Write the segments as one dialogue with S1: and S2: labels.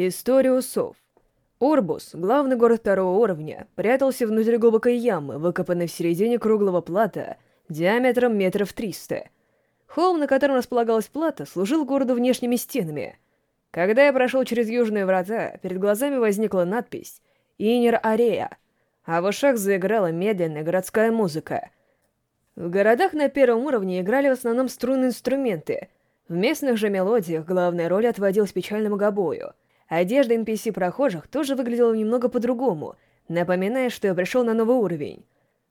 S1: История усов. Орбус, главный город второго уровня, прятался внутри глубокой ямы, выкопанной в середине круглого плата диаметром метров триста. Холм, на котором располагалась плата, служил городу внешними стенами. Когда я прошел через южные врата, перед глазами возникла надпись «Инер Арея», а в ушах заиграла медленная городская музыка. В городах на первом уровне играли в основном струнные инструменты. В местных же мелодиях главная роль отводилась печальному гобою — Одежда NPC-прохожих тоже выглядела немного по-другому, напоминая, что я пришел на новый уровень.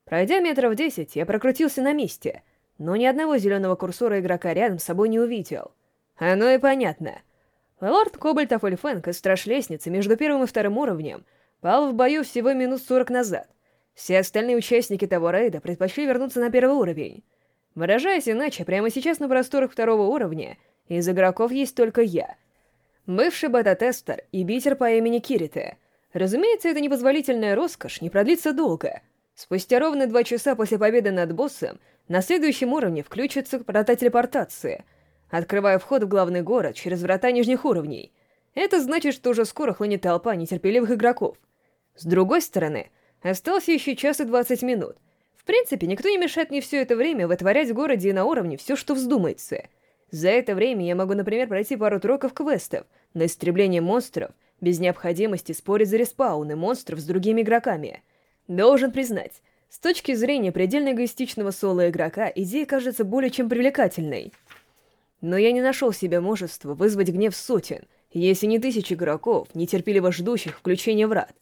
S1: Пройдя метров десять, я прокрутился на месте, но ни одного зеленого курсора игрока рядом с собой не увидел. Оно и понятно. Лорд Кобальтов Эльфэнк из страж-лестницы между первым и вторым уровнем пал в бою всего минут сорок назад. Все остальные участники того рейда предпочли вернуться на первый уровень. Выражаясь иначе, прямо сейчас на просторах второго уровня из игроков есть только я — Бывший бета-тестер и битер по имени Кирите. Разумеется, эта непозволительная роскошь не продлится долго. Спустя ровно два часа после победы над боссом на следующем уровне включится врата телепортации, открывая вход в главный город через врата нижних уровней. Это значит, что уже скоро хлынет толпа нетерпеливых игроков. С другой стороны, осталось еще час и двадцать минут. В принципе, никто не мешает мне все это время вытворять в городе и на уровне все, что вздумается — за это время я могу, например, пройти пару троков квестов на истребление монстров без необходимости спорить за респауны монстров с другими игроками. Должен признать, с точки зрения предельно эгоистичного соло-игрока, идея кажется более чем привлекательной. Но я не нашел себе мужества вызвать гнев сотен, если не тысяч игроков, нетерпеливо ждущих включения врат.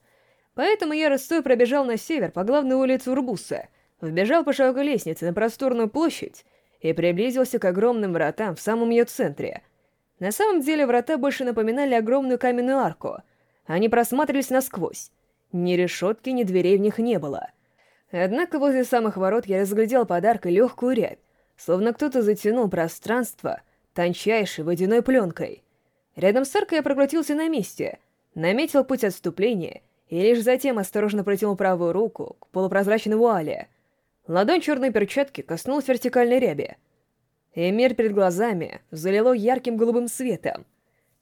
S1: Поэтому я рыстой пробежал на север по главной улице Урбуса, вбежал по широкой лестнице на просторную площадь и приблизился к огромным вратам в самом ее центре. На самом деле врата больше напоминали огромную каменную арку. Они просматривались насквозь. Ни решетки, ни дверей в них не было. Однако возле самых ворот я разглядел подаркой легкую рябь, словно кто-то затянул пространство тончайшей водяной пленкой. Рядом с аркой я прокрутился на месте, наметил путь отступления и лишь затем осторожно протянул правую руку к полупрозрачной вуале — Ладонь черной перчатки коснулась вертикальной ряби. И мир перед глазами залило ярким голубым светом.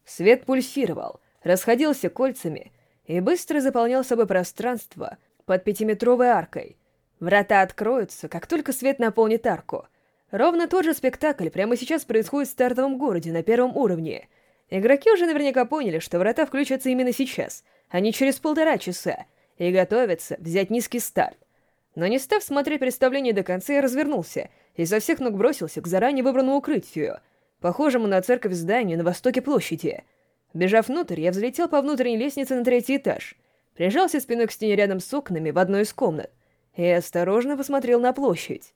S1: Свет пульсировал, расходился кольцами и быстро заполнял собой пространство под пятиметровой аркой. Врата откроются, как только свет наполнит арку. Ровно тот же спектакль прямо сейчас происходит в стартовом городе на первом уровне. Игроки уже наверняка поняли, что врата включатся именно сейчас, а не через полтора часа, и готовятся взять низкий старт. Но не став смотреть представление до конца, я развернулся и со всех ног бросился к заранее выбранному укрытию, похожему на церковь зданию на востоке площади. Бежав внутрь, я взлетел по внутренней лестнице на третий этаж, прижался спиной к стене рядом с окнами в одной из комнат и осторожно посмотрел на площадь.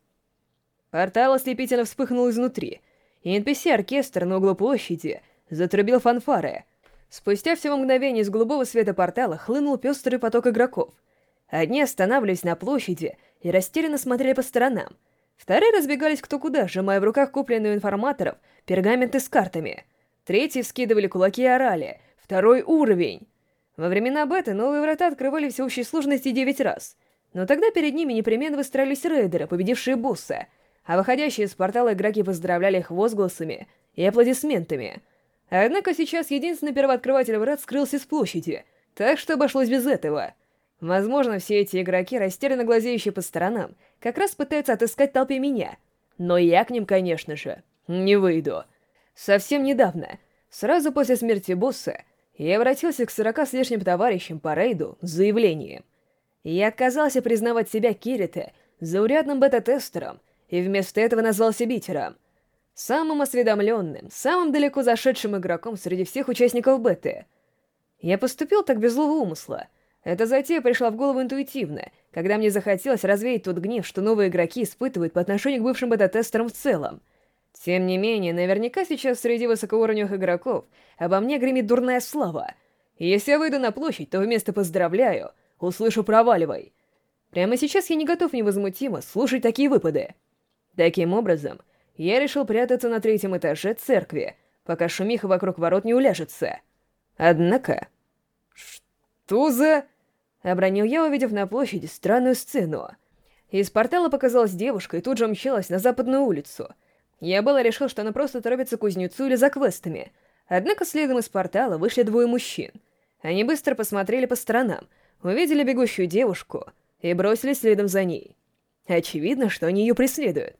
S1: Портал ослепительно вспыхнул изнутри, и NPC-оркестр на углу площади затрубил фанфары. Спустя всего мгновение из голубого света портала хлынул пестрый поток игроков — Одни останавливались на площади и растерянно смотрели по сторонам. Вторые разбегались кто куда, сжимая в руках купленные у информаторов пергаменты с картами. Третьи скидывали кулаки и орали. Второй уровень! Во времена беты новые врата открывали в общей сложности 9 раз. Но тогда перед ними непременно выстраивались рейдеры, победившие босса, а выходящие из портала игроки поздравляли их возгласами и аплодисментами. Однако сейчас единственный первооткрыватель врат скрылся с площади, так что обошлось без этого — Возможно, все эти игроки, растерянно глазеющие по сторонам, как раз пытаются отыскать толпе меня. Но я к ним, конечно же, не выйду. Совсем недавно, сразу после смерти босса, я обратился к сорока с лишним товарищам по рейду с заявлением. Я отказался признавать себя Кирита заурядным бета-тестером и вместо этого назвался Битером. Самым осведомленным, самым далеко зашедшим игроком среди всех участников беты. Я поступил так без злого умысла — эта затея пришла в голову интуитивно, когда мне захотелось развеять тот гнев, что новые игроки испытывают по отношению к бывшим бета-тестерам в целом. Тем не менее, наверняка сейчас среди высокоуровневых игроков обо мне гремит дурная слава. И если я выйду на площадь, то вместо «поздравляю» услышу «проваливай». Прямо сейчас я не готов невозмутимо слушать такие выпады. Таким образом, я решил прятаться на третьем этаже церкви, пока шумиха вокруг ворот не уляжется. Однако... Что за... — обронил я, увидев на площади странную сцену. Из портала показалась девушка и тут же мчалась на западную улицу. Я было решил, что она просто торопится к кузнецу или за квестами. Однако следом из портала вышли двое мужчин. Они быстро посмотрели по сторонам, увидели бегущую девушку и бросились следом за ней. Очевидно, что они ее преследуют.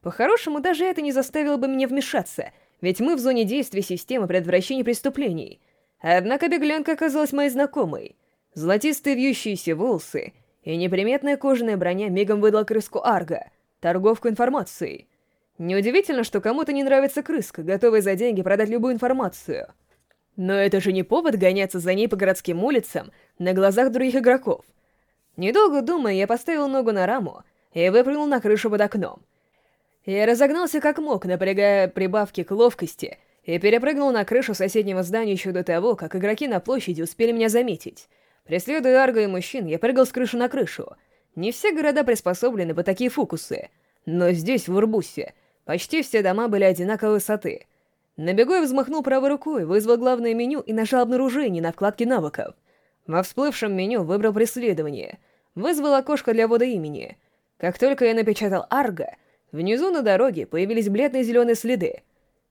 S1: По-хорошему, даже это не заставило бы меня вмешаться, ведь мы в зоне действия системы предотвращения преступлений. Однако беглянка оказалась моей знакомой. Золотистые вьющиеся волосы и неприметная кожаная броня мигом выдала крыску Арга, торговку информацией. Неудивительно, что кому-то не нравится крыска, готовая за деньги продать любую информацию. Но это же не повод гоняться за ней по городским улицам на глазах других игроков. Недолго думая, я поставил ногу на раму и выпрыгнул на крышу под окном. Я разогнался как мог, напрягая прибавки к ловкости, и перепрыгнул на крышу соседнего здания еще до того, как игроки на площади успели меня заметить. Преследуя Арго и мужчин, я прыгал с крыши на крышу. Не все города приспособлены по такие фокусы, но здесь, в Урбусе, почти все дома были одинаковой высоты — на я взмахнул правой рукой, вызвал главное меню и нажал обнаружение на вкладке навыков. Во всплывшем меню выбрал преследование, вызвал окошко для ввода имени. Как только я напечатал «Арго», внизу на дороге появились бледные зеленые следы.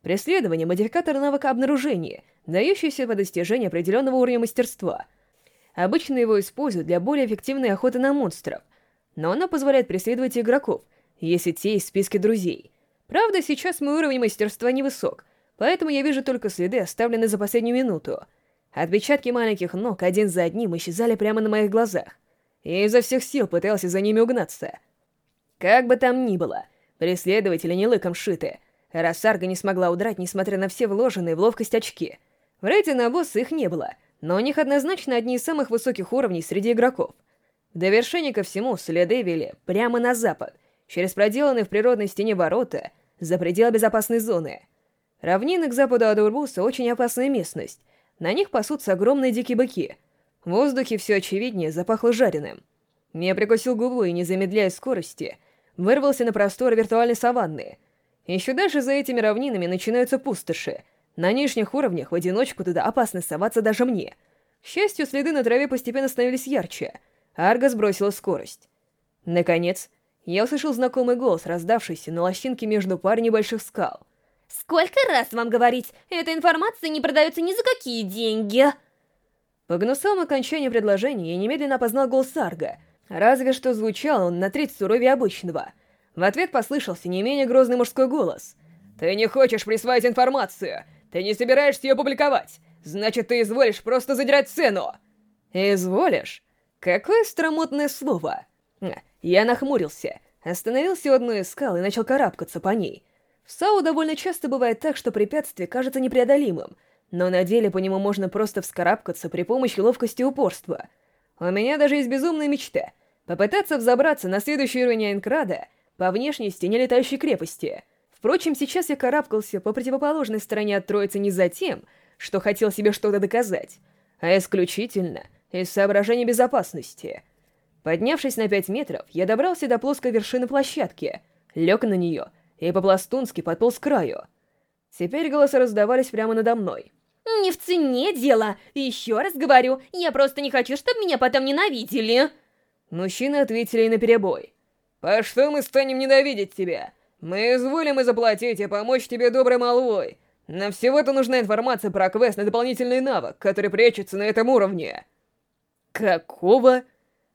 S1: Преследование — модификатор навыка обнаружения, дающийся по достижению определенного уровня мастерства. Обычно его используют для более эффективной охоты на монстров, но оно позволяет преследовать игроков, если те в списке друзей. Правда, сейчас мой уровень мастерства невысок — поэтому я вижу только следы, оставленные за последнюю минуту. Отпечатки маленьких ног один за одним исчезали прямо на моих глазах. Я изо всех сил пытался за ними угнаться. Как бы там ни было, преследователи не лыком шиты. Рассарга не смогла удрать, несмотря на все вложенные в ловкость очки. В рейде на босса их не было, но у них однозначно одни из самых высоких уровней среди игроков. В довершение ко всему, следы вели прямо на запад, через проделанные в природной стене ворота, за пределы безопасной зоны — Равнины к западу от Урбуса очень опасная местность. На них пасутся огромные дикие быки. В воздухе все очевиднее запахло жареным. Я прикусил губу и, не замедляя скорости, вырвался на простор виртуальной саванны. Еще дальше за этими равнинами начинаются пустоши. На нижних уровнях в одиночку туда опасно соваться даже мне. К счастью, следы на траве постепенно становились ярче. Арго сбросила скорость. Наконец, я услышал знакомый голос, раздавшийся на лощинке между парой небольших скал —
S2: Сколько раз вам говорить, эта информация не продается ни за какие деньги?
S1: По гнусовому окончанию предложения я немедленно опознал голос Сарга, разве что звучал он на треть суровее обычного. В ответ послышался не менее грозный мужской голос. «Ты не хочешь присвоить информацию! Ты не собираешься ее публиковать! Значит, ты изволишь просто задирать цену!» «Изволишь? Какое стромотное слово!» Я нахмурился, остановился у одной из скал и начал карабкаться по ней — в САУ довольно часто бывает так, что препятствие кажется непреодолимым, но на деле по нему можно просто вскарабкаться при помощи ловкости и упорства. У меня даже есть безумная мечта — попытаться взобраться на следующий уровень Айнкрада по внешней стене летающей крепости. Впрочем, сейчас я карабкался по противоположной стороне от Троицы не за тем, что хотел себе что-то доказать, а исключительно из соображений безопасности. Поднявшись на пять метров, я добрался до плоской вершины площадки, лег на нее — и по-пластунски подполз к краю. Теперь голоса раздавались прямо надо мной.
S2: «Не в цене дело! Еще раз говорю, я просто не хочу, чтобы меня потом ненавидели!»
S1: Мужчины ответили наперебой. «По что мы станем ненавидеть тебя? Мы изволим и заплатить, и помочь тебе доброй молвой. Нам всего-то нужна информация про квест на дополнительный навык, который прячется на этом уровне». «Какого?»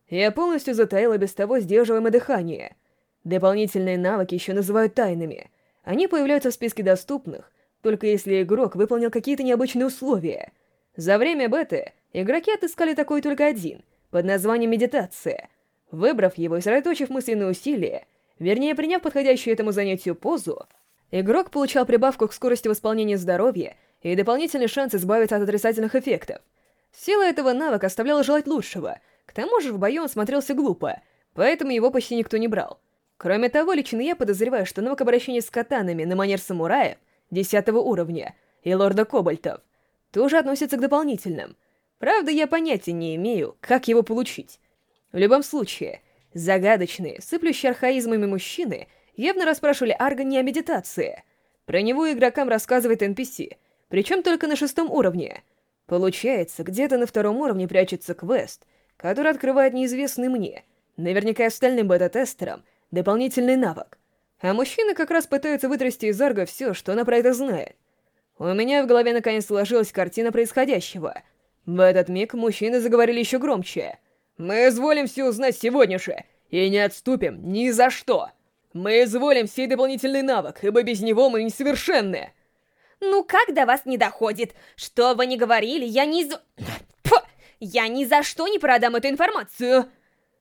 S1: Я полностью затаила без того сдерживаемое дыхание. Дополнительные навыки еще называют тайными. Они появляются в списке доступных, только если игрок выполнил какие-то необычные условия. За время беты игроки отыскали такой только один, под названием «Медитация». Выбрав его и сосредоточив мысленные усилия, вернее, приняв подходящую этому занятию позу, игрок получал прибавку к скорости восполнения здоровья и дополнительный шанс избавиться от отрицательных эффектов. Сила этого навыка оставляла желать лучшего, к тому же в бою он смотрелся глупо, поэтому его почти никто не брал. Кроме того, лично я подозреваю, что навык обращения с катанами на манер самурая 10 уровня и лорда Кобальтов тоже относится к дополнительным. Правда, я понятия не имею, как его получить. В любом случае, загадочные, сыплющие архаизмами мужчины явно расспрашивали Арга не о медитации. Про него игрокам рассказывает NPC, причем только на шестом уровне. Получается, где-то на втором уровне прячется квест, который открывает неизвестный мне, наверняка остальным бета-тестерам, дополнительный навык. А мужчины как раз пытаются вытрясти из Арга все, что она про это знает. У меня в голове наконец сложилась картина происходящего. В этот миг мужчины заговорили еще громче. «Мы изволим все узнать сегодня же, и не отступим ни за что! Мы изволим сей дополнительный навык, ибо без него мы несовершенны!»
S2: «Ну как до вас не доходит? Что вы не говорили, я ни за... Фу! Я ни за что не продам эту информацию!»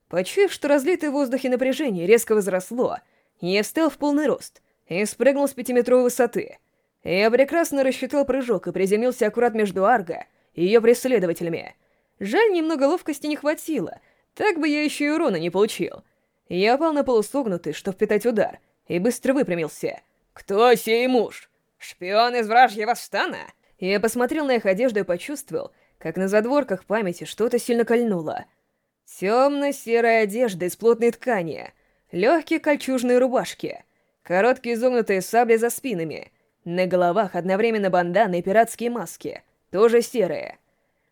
S1: Почуяв, что разлитое в воздухе напряжение резко возросло, я встал в полный рост и спрыгнул с пятиметровой высоты. Я прекрасно рассчитал прыжок и приземлился аккурат между Арго и ее преследователями. Жаль, немного ловкости не хватило, так бы я еще и урона не получил. Я упал на полусогнутый, чтобы впитать удар, и быстро выпрямился. «Кто сей муж? Шпион из вражьего стана?» Я посмотрел на их одежду и почувствовал, как на задворках памяти что-то сильно кольнуло. Темно-серая одежда из плотной ткани, легкие кольчужные рубашки, короткие изогнутые сабли за спинами, на головах одновременно банданы и пиратские маски, тоже серые.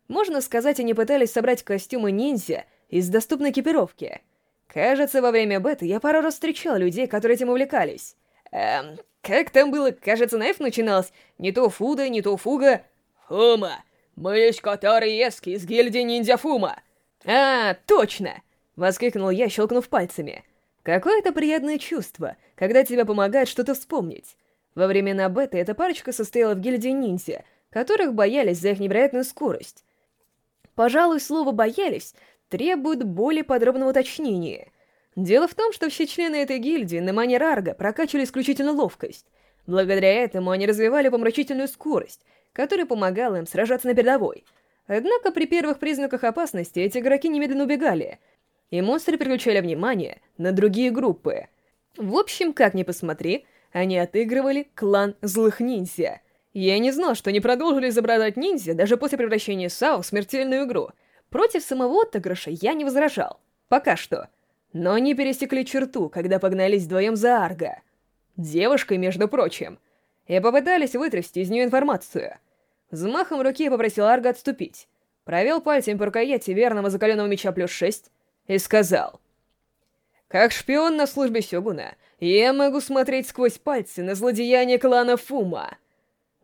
S1: Можно сказать, они пытались собрать костюмы ниндзя из доступной экипировки. Кажется, во время беты я пару раз встречал людей, которые этим увлекались. Эм, как там было? Кажется, на F начиналось. Не то Фуда, не то Фуга. Фума! Мы есть Котары Ески из гильдии Ниндзя Фума. А, точно! Воскликнул я, щелкнув пальцами. Какое-то приятное чувство, когда тебе помогает что-то вспомнить. Во времена беты эта парочка состояла в гильдии ниндзя, которых боялись за их невероятную скорость. Пожалуй, слово «боялись» требует более подробного уточнения. Дело в том, что все члены этой гильдии на манер Арга прокачивали исключительно ловкость. Благодаря этому они развивали помрачительную скорость, которая помогала им сражаться на передовой. Однако при первых признаках опасности эти игроки немедленно убегали, и монстры переключали внимание на другие группы. В общем, как ни посмотри, они отыгрывали клан злых ниндзя. Я не знал, что они продолжили изображать ниндзя даже после превращения САО в смертельную игру. Против самого отыгрыша я не возражал. Пока что. Но они пересекли черту, когда погнались вдвоем за Арго. Девушкой, между прочим. И попытались вытрясти из нее информацию. Взмахом руки я попросил Арго отступить. Провел пальцем по рукояти верного закаленного меча плюс шесть и сказал... Как шпион на службе Сёгуна, я могу смотреть сквозь пальцы на злодеяние клана Фума.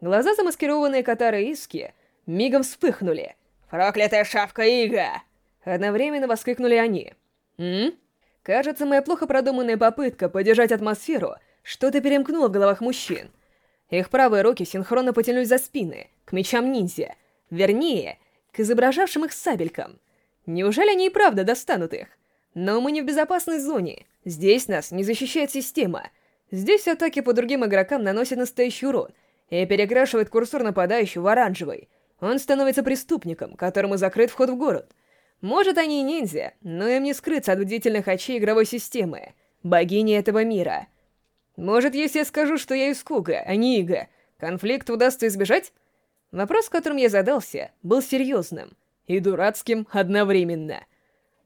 S1: Глаза, замаскированные Катара Иски, мигом вспыхнули. «Проклятая шавка Ига!» Одновременно воскликнули они. «М?» Кажется, моя плохо продуманная попытка поддержать атмосферу что-то перемкнула в головах мужчин. Их правые руки синхронно потянулись за спины, к мечам ниндзя. Вернее, к изображавшим их сабелькам. Неужели они и правда достанут их? Но мы не в безопасной зоне. Здесь нас не защищает система. Здесь атаки по другим игрокам наносят настоящий урон и перекрашивает курсор нападающего в оранжевый. Он становится преступником, которому закрыт вход в город. Может, они и ниндзя, но им не скрыться от бдительных очей игровой системы, богини этого мира. Может, если я скажу, что я Искуга, а не Ига, конфликт удастся избежать? Вопрос, которым я задался, был серьезным и дурацким одновременно —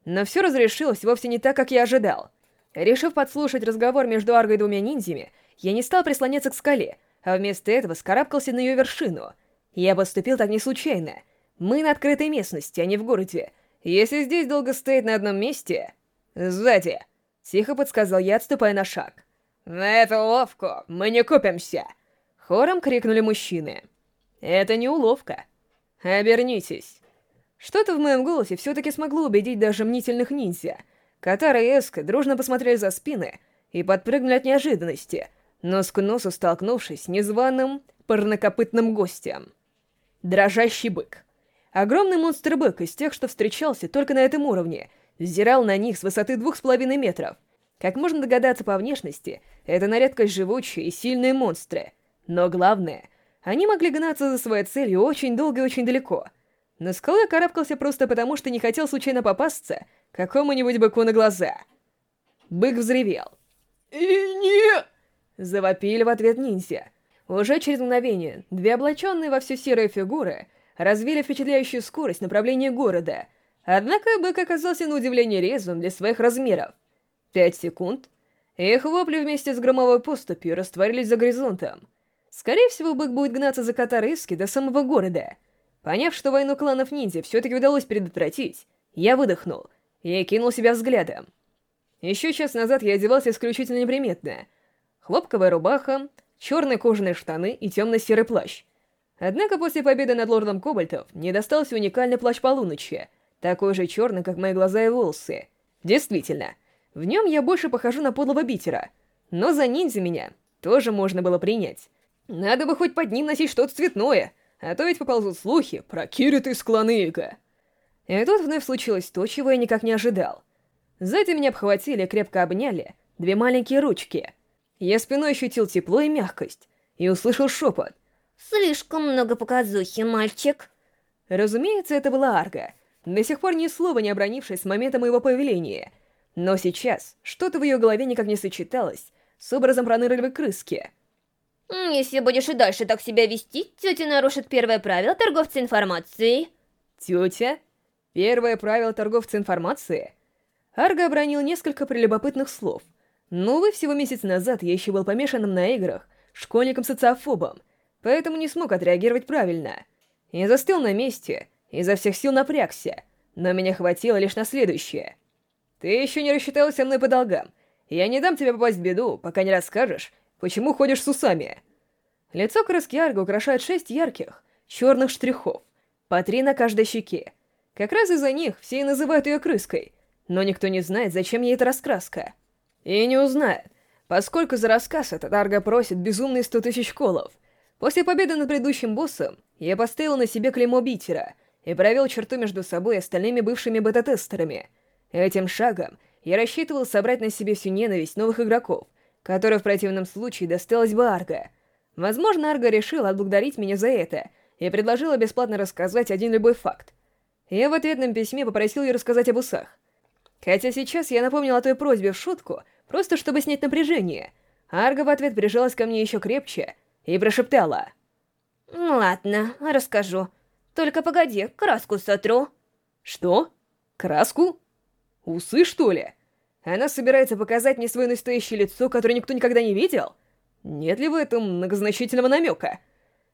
S1: но все разрешилось вовсе не так, как я ожидал. Решив подслушать разговор между Арго и двумя ниндзями, я не стал прислоняться к скале, а вместо этого скарабкался на ее вершину. Я поступил так не случайно. Мы на открытой местности, а не в городе. Если здесь долго стоять на одном месте... Сзади! Тихо подсказал я, отступая на шаг. «На эту уловку мы не купимся!» Хором крикнули мужчины. «Это не уловка. Обернитесь!» Что-то в моем голосе все-таки смогло убедить даже мнительных ниндзя. Катара и Эска дружно посмотрели за спины и подпрыгнули от неожиданности, нос к носу столкнувшись с незваным парнокопытным гостем. Дрожащий бык. Огромный монстр-бык из тех, что встречался только на этом уровне, взирал на них с высоты двух с половиной метров. Как можно догадаться по внешности, это на редкость живучие и сильные монстры. Но главное, они могли гнаться за своей целью очень долго и очень далеко — на скалу я карабкался просто потому, что не хотел случайно попасться какому-нибудь быку на глаза. Бык взревел. «И не...» Завопили в ответ ниндзя. Уже через мгновение две облаченные во все серые фигуры развили впечатляющую скорость направления города. Однако бык оказался на удивление резвым для своих размеров. Пять секунд. Их вопли вместе с громовой поступью растворились за горизонтом. Скорее всего, бык будет гнаться за Катарыски до самого города — Поняв, что войну кланов ниндзя все-таки удалось предотвратить, я выдохнул и кинул себя взглядом. Еще час назад я одевался исключительно неприметно. Хлопковая рубаха, черные кожаные штаны и темно-серый плащ. Однако после победы над лордом Кобальтов мне достался уникальный плащ полуночи, такой же черный, как мои глаза и волосы. Действительно, в нем я больше похожу на подлого битера, но за ниндзя меня тоже можно было принять. Надо бы хоть под ним носить что-то цветное, а то ведь поползут слухи про Кирита из Кланыга. И тут вновь случилось то, чего я никак не ожидал. Сзади меня обхватили крепко обняли две маленькие ручки. Я спиной ощутил тепло и мягкость, и услышал шепот.
S2: Слишком много показухи, мальчик.
S1: Разумеется, это была Арга, до сих пор ни слова не обронившись с момента моего появления. Но сейчас что-то в ее голове никак не сочеталось с образом пронырливой крыски.
S2: Если будешь и дальше так себя вести, тетя нарушит первое правило торговца информацией.
S1: Тетя? Первое правило торговца информации? Арга обронил несколько прелюбопытных слов. Но, увы, всего месяц назад я еще был помешанным на играх, школьником-социофобом, поэтому не смог отреагировать правильно. Я застыл на месте, изо всех сил напрягся, но меня хватило лишь на следующее. «Ты еще не рассчиталась со мной по долгам. Я не дам тебе попасть в беду, пока не расскажешь, почему ходишь с усами». Лицо краски Арга украшает шесть ярких, черных штрихов, по три на каждой щеке. Как раз из-за них все и называют ее крыской, но никто не знает, зачем ей эта раскраска. И не узнает, поскольку за рассказ этот Арга просит безумные сто тысяч колов — После победы над предыдущим боссом, я поставил на себе клеймо битера и провел черту между собой и остальными бывшими бета-тестерами. Этим шагом я рассчитывал собрать на себе всю ненависть новых игроков, которая в противном случае досталась бы Арго. Возможно, Арго решила отблагодарить меня за это и предложила бесплатно рассказать один любой факт. Я в ответном письме попросил ее рассказать об усах. Хотя сейчас я напомнил о той просьбе в шутку, просто чтобы снять напряжение. Арго в ответ прижалась ко мне еще крепче — и прошептала.
S2: «Ладно, расскажу. Только погоди, краску сотру».
S1: «Что? Краску? Усы, что ли? Она собирается показать мне свое настоящее лицо, которое никто никогда не видел? Нет ли в этом многозначительного намека?»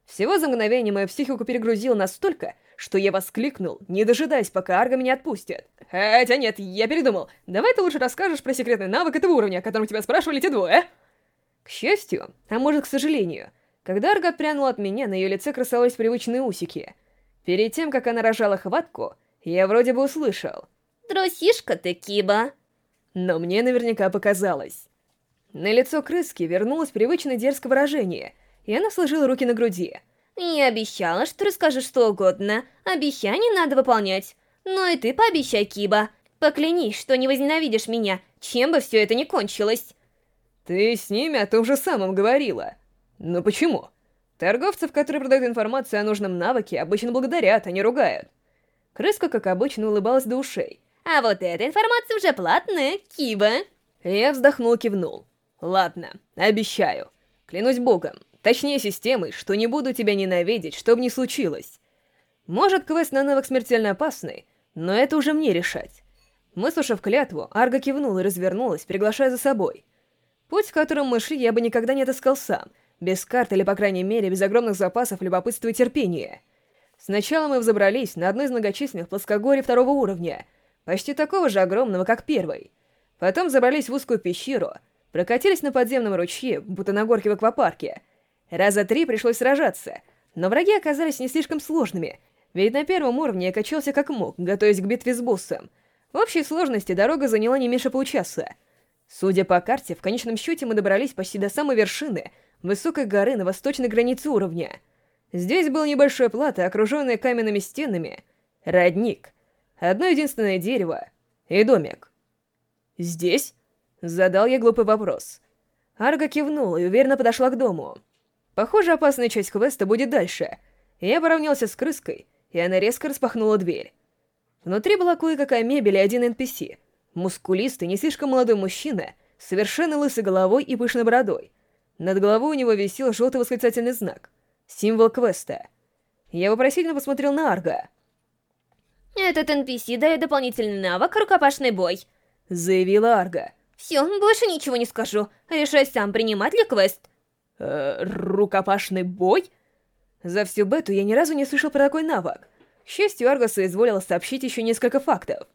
S1: Всего за мгновение мою психику перегрузило настолько, что я воскликнул, не дожидаясь, пока Арга меня отпустит. «Хотя нет, я передумал. Давай ты лучше расскажешь про секретный навык этого уровня, о котором тебя спрашивали те двое». К счастью, а может, к сожалению, когда Арга отпрянула от меня, на ее лице красовались привычные усики. Перед тем, как она рожала хватку, я вроде бы услышал.
S2: «Трусишка ты, Киба!»
S1: Но мне наверняка показалось. На лицо крыски вернулось привычное дерзкое выражение, и она сложила руки на груди.
S2: «Я обещала, что расскажу что угодно. Обещание надо выполнять. Но и ты пообещай, Киба. Поклянись, что не возненавидишь меня, чем бы все это ни кончилось».
S1: «Ты с ними о том же самом говорила», но почему? Торговцев, которые продают информацию о нужном навыке, обычно благодарят, а не ругают. Крыска, как обычно, улыбалась до ушей.
S2: А вот эта информация уже платная, Киба.
S1: Я вздохнул кивнул. Ладно, обещаю. Клянусь богом, точнее системой, что не буду тебя ненавидеть, что бы ни случилось. Может, квест на навык смертельно опасный, но это уже мне решать. Выслушав клятву, Арга кивнула и развернулась, приглашая за собой. Путь, в котором мы шли, я бы никогда не отыскал сам — без карт или, по крайней мере, без огромных запасов любопытства и терпения. Сначала мы взобрались на одно из многочисленных плоскогорий второго уровня, почти такого же огромного, как первый. Потом забрались в узкую пещеру, прокатились на подземном ручье, будто на горке в аквапарке. Раза три пришлось сражаться, но враги оказались не слишком сложными, ведь на первом уровне я качался как мог, готовясь к битве с боссом. В общей сложности дорога заняла не меньше получаса. Судя по карте, в конечном счете мы добрались почти до самой вершины — высокой горы на восточной границе уровня. Здесь был небольшой плато, окруженный каменными стенами, родник, одно единственное дерево и домик. «Здесь?» — задал я глупый вопрос. Арга кивнула и уверенно подошла к дому. Похоже, опасная часть квеста будет дальше. Я поравнялся с крыской, и она резко распахнула дверь. Внутри была кое-какая мебель и один NPC. Мускулистый, не слишком молодой мужчина, совершенно лысой головой и пышной бородой. Над головой у него висел желтый восклицательный знак. Символ квеста. Я вопросительно посмотрел на Арга.
S2: «Этот NPC дает дополнительный навык «Рукопашный бой», —
S1: заявила Арга.
S2: «Все, больше ничего не скажу. Решай сам, принимать ли квест».
S1: Э, рукопашный бой? За всю бету я ни разу не слышал про такой навык. К счастью, Арга соизволила сообщить еще несколько фактов.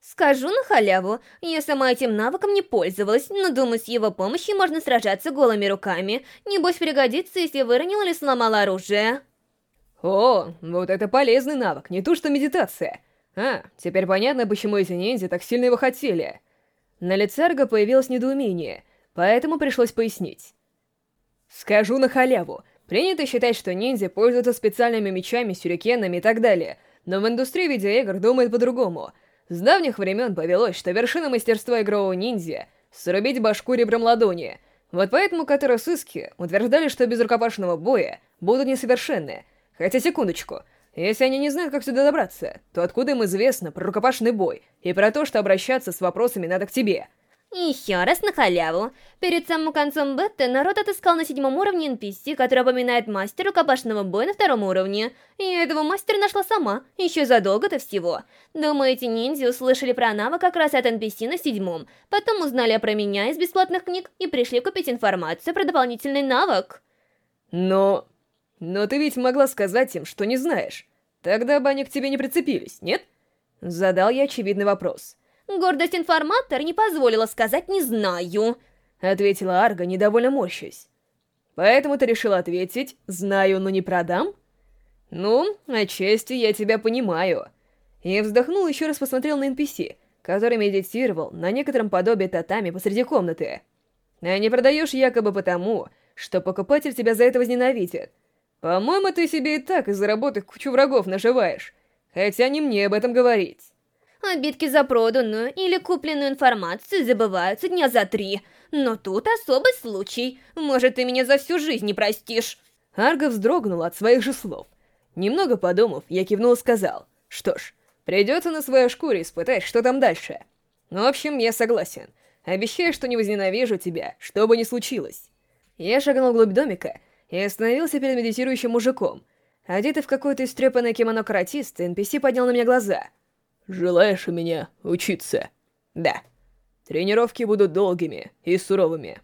S2: Скажу на халяву, я сама этим навыком не пользовалась, но думаю, с его помощью можно сражаться голыми руками. Небось пригодится, если выронила или сломала оружие.
S1: О, вот это полезный навык, не то что медитация. А, теперь понятно, почему эти ниндзя так сильно его хотели. На лице Арга появилось недоумение, поэтому пришлось пояснить. Скажу на халяву. Принято считать, что ниндзя пользуются специальными мечами, сюрикенами и так далее, но в индустрии видеоигр думают по-другому. С давних времен повелось, что вершина мастерства игрового ниндзя — срубить башку ребром ладони. Вот поэтому Катара-сыски утверждали, что без рукопашного боя будут несовершенны. Хотя, секундочку, если они не знают, как сюда добраться, то откуда им известно про рукопашный бой и про то, что обращаться с вопросами надо к тебе —
S2: еще раз на халяву. Перед самым концом бета народ отыскал на седьмом уровне NPC, который упоминает мастера рукопашного боя на втором уровне. И этого мастера нашла сама, еще задолго до всего. Думаю, эти ниндзя услышали про навык как раз от NPC на седьмом, потом узнали про меня из бесплатных книг и пришли купить информацию про дополнительный навык.
S1: Но... Но ты ведь могла сказать им, что не знаешь. Тогда бы они к тебе не прицепились, нет? Задал я очевидный вопрос.
S2: Гордость информатора не позволила сказать «не знаю», —
S1: ответила Арга, недовольно морщась. «Поэтому ты решила ответить «знаю, но не продам»?» «Ну, отчасти я тебя понимаю». И вздохнул еще раз посмотрел на NPC, который медитировал на некотором подобии татами посреди комнаты. «А не продаешь якобы потому, что покупатель тебя за это возненавидит. По-моему, ты себе и так из-за работы кучу врагов наживаешь, хотя не мне об этом говорить».
S2: Обидки за проданную или купленную информацию забываются дня за три. Но тут особый случай. Может, ты меня за всю жизнь не простишь.
S1: Арга вздрогнула от своих же слов. Немного подумав, я кивнул и сказал. Что ж, придется на своей шкуре испытать, что там дальше. В общем, я согласен. Обещаю, что не возненавижу тебя, что бы ни случилось. Я шагнул вглубь домика и остановился перед медитирующим мужиком. Одетый в какое-то истрепанное кимоно каратист, NPC поднял на меня глаза — «Желаешь у меня учиться?» «Да. Тренировки будут долгими и суровыми.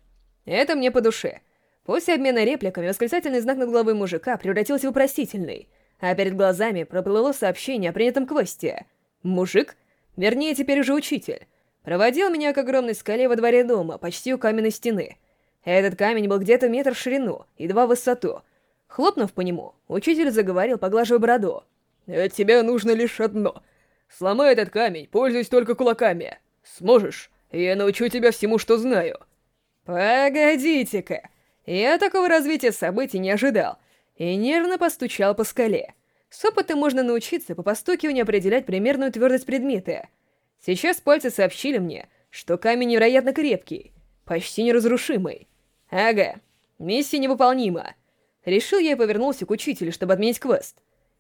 S1: Это мне по душе». После обмена репликами восклицательный знак над головой мужика превратился в вопросительный, а перед глазами проплыло сообщение о принятом квесте. Мужик, вернее теперь уже учитель, проводил меня к огромной скале во дворе дома, почти у каменной стены. Этот камень был где-то метр в ширину и два в высоту. Хлопнув по нему, учитель заговорил, поглаживая бороду. «От тебя нужно лишь одно — Сломай этот камень, пользуясь только кулаками. Сможешь? Я научу тебя всему, что знаю. Погодите-ка. Я такого развития событий не ожидал. И нервно постучал по скале. С опытом можно научиться по постукиванию определять примерную твердость предмета. Сейчас пальцы сообщили мне, что камень невероятно крепкий, почти неразрушимый. Ага, миссия невыполнима. Решил я и повернулся к учителю, чтобы отменить квест.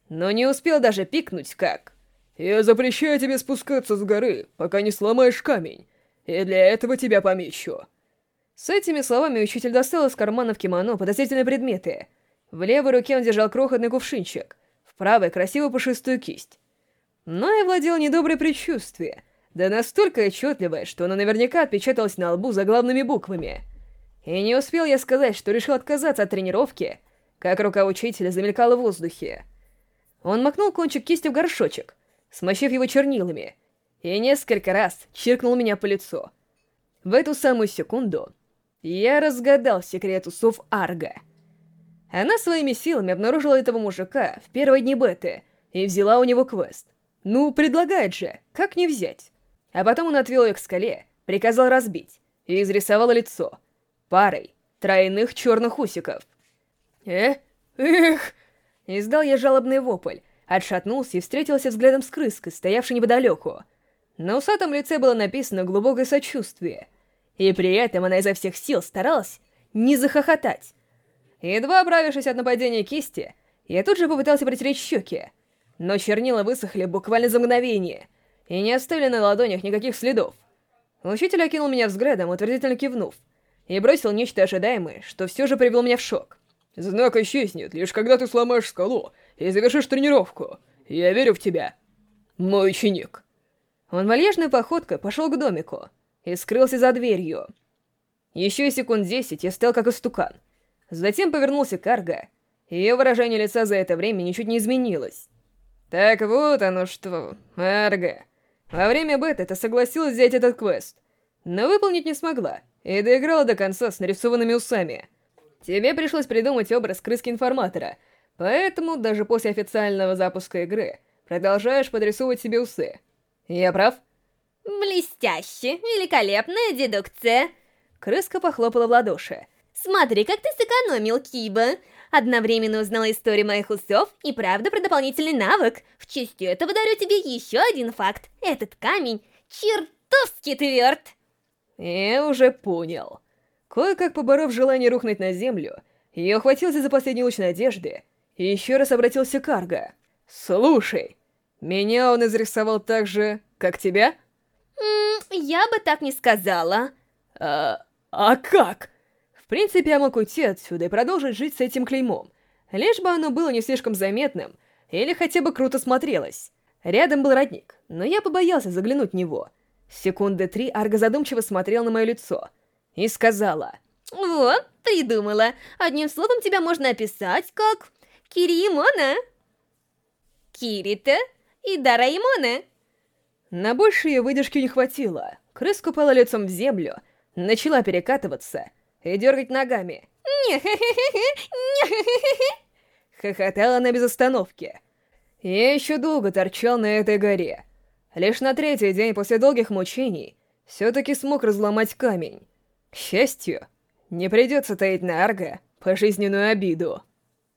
S1: Но не успел даже пикнуть, как... Я запрещаю тебе спускаться с горы, пока не сломаешь камень, и для этого тебя помечу». С этими словами учитель достал из кармана в кимоно подозрительные предметы. В левой руке он держал крохотный кувшинчик, в правой — красивую пушистую кисть. Но и владел недоброе предчувствие, да настолько отчетливое, что оно наверняка отпечаталось на лбу заглавными буквами. И не успел я сказать, что решил отказаться от тренировки, как рука учителя замелькала в воздухе. Он макнул кончик кисти в горшочек, смочив его чернилами, и несколько раз чиркнул меня по лицу. В эту самую секунду я разгадал секрет усов Арга. Она своими силами обнаружила этого мужика в первые дни беты и взяла у него квест. Ну, предлагает же, как не взять? А потом он отвел ее к скале, приказал разбить и изрисовал лицо парой тройных черных усиков. «Э? Эх!» Издал я жалобный вопль, отшатнулся и встретился взглядом с крыской, стоявшей неподалеку. На усатом лице было написано глубокое сочувствие, и при этом она изо всех сил старалась не захохотать. Едва оправившись от нападения кисти, я тут же попытался протереть щеки, но чернила высохли буквально за мгновение и не оставили на ладонях никаких следов. Учитель окинул меня взглядом, утвердительно кивнув, и бросил нечто ожидаемое, что все же привело меня в шок. «Знак исчезнет, лишь когда ты сломаешь скалу и завершишь тренировку. Я верю в тебя, мой ученик». Он вальяжной походкой пошел к домику и скрылся за дверью. Еще секунд десять я стоял как истукан. Затем повернулся к Арго, и ее выражение лица за это время ничуть не изменилось. «Так вот оно что, Арго. Во время бета ты согласилась взять этот квест, но выполнить не смогла, и доиграла до конца с нарисованными усами. Тебе пришлось придумать образ крыски-информатора — Поэтому даже после официального запуска игры продолжаешь подрисовывать себе усы. Я прав?
S2: Блестяще, великолепная дедукция.
S1: Крыска похлопала в ладоши.
S2: Смотри, как ты сэкономил, Киба. Одновременно узнала историю моих усов и правда про дополнительный навык. В честь этого дарю тебе еще один факт. Этот камень чертовски тверд.
S1: Я уже понял. Кое-как поборов желание рухнуть на землю, я ухватился за последний луч надежды и еще раз обратился к Арго. «Слушай, меня он изрисовал так же, как тебя?»
S2: М я бы так не сказала.
S1: «А... а как?» В принципе, я мог уйти отсюда и продолжить жить с этим клеймом, лишь бы оно было не слишком заметным или хотя бы круто смотрелось. Рядом был родник, но я побоялся заглянуть в него. Секунды три Арго задумчиво смотрел на мое лицо и сказала...
S2: «Вот, придумала. Одним словом тебя можно описать как... Кириимона. Кирита и Дараимона».
S1: На большие выдержки не хватило. Крыска упала лицом в землю, начала перекатываться и дергать ногами. Хохотала она без остановки. Я еще долго торчал на этой горе. Лишь на третий день после долгих мучений все-таки смог разломать камень. К счастью, не придется таить на Арго пожизненную обиду.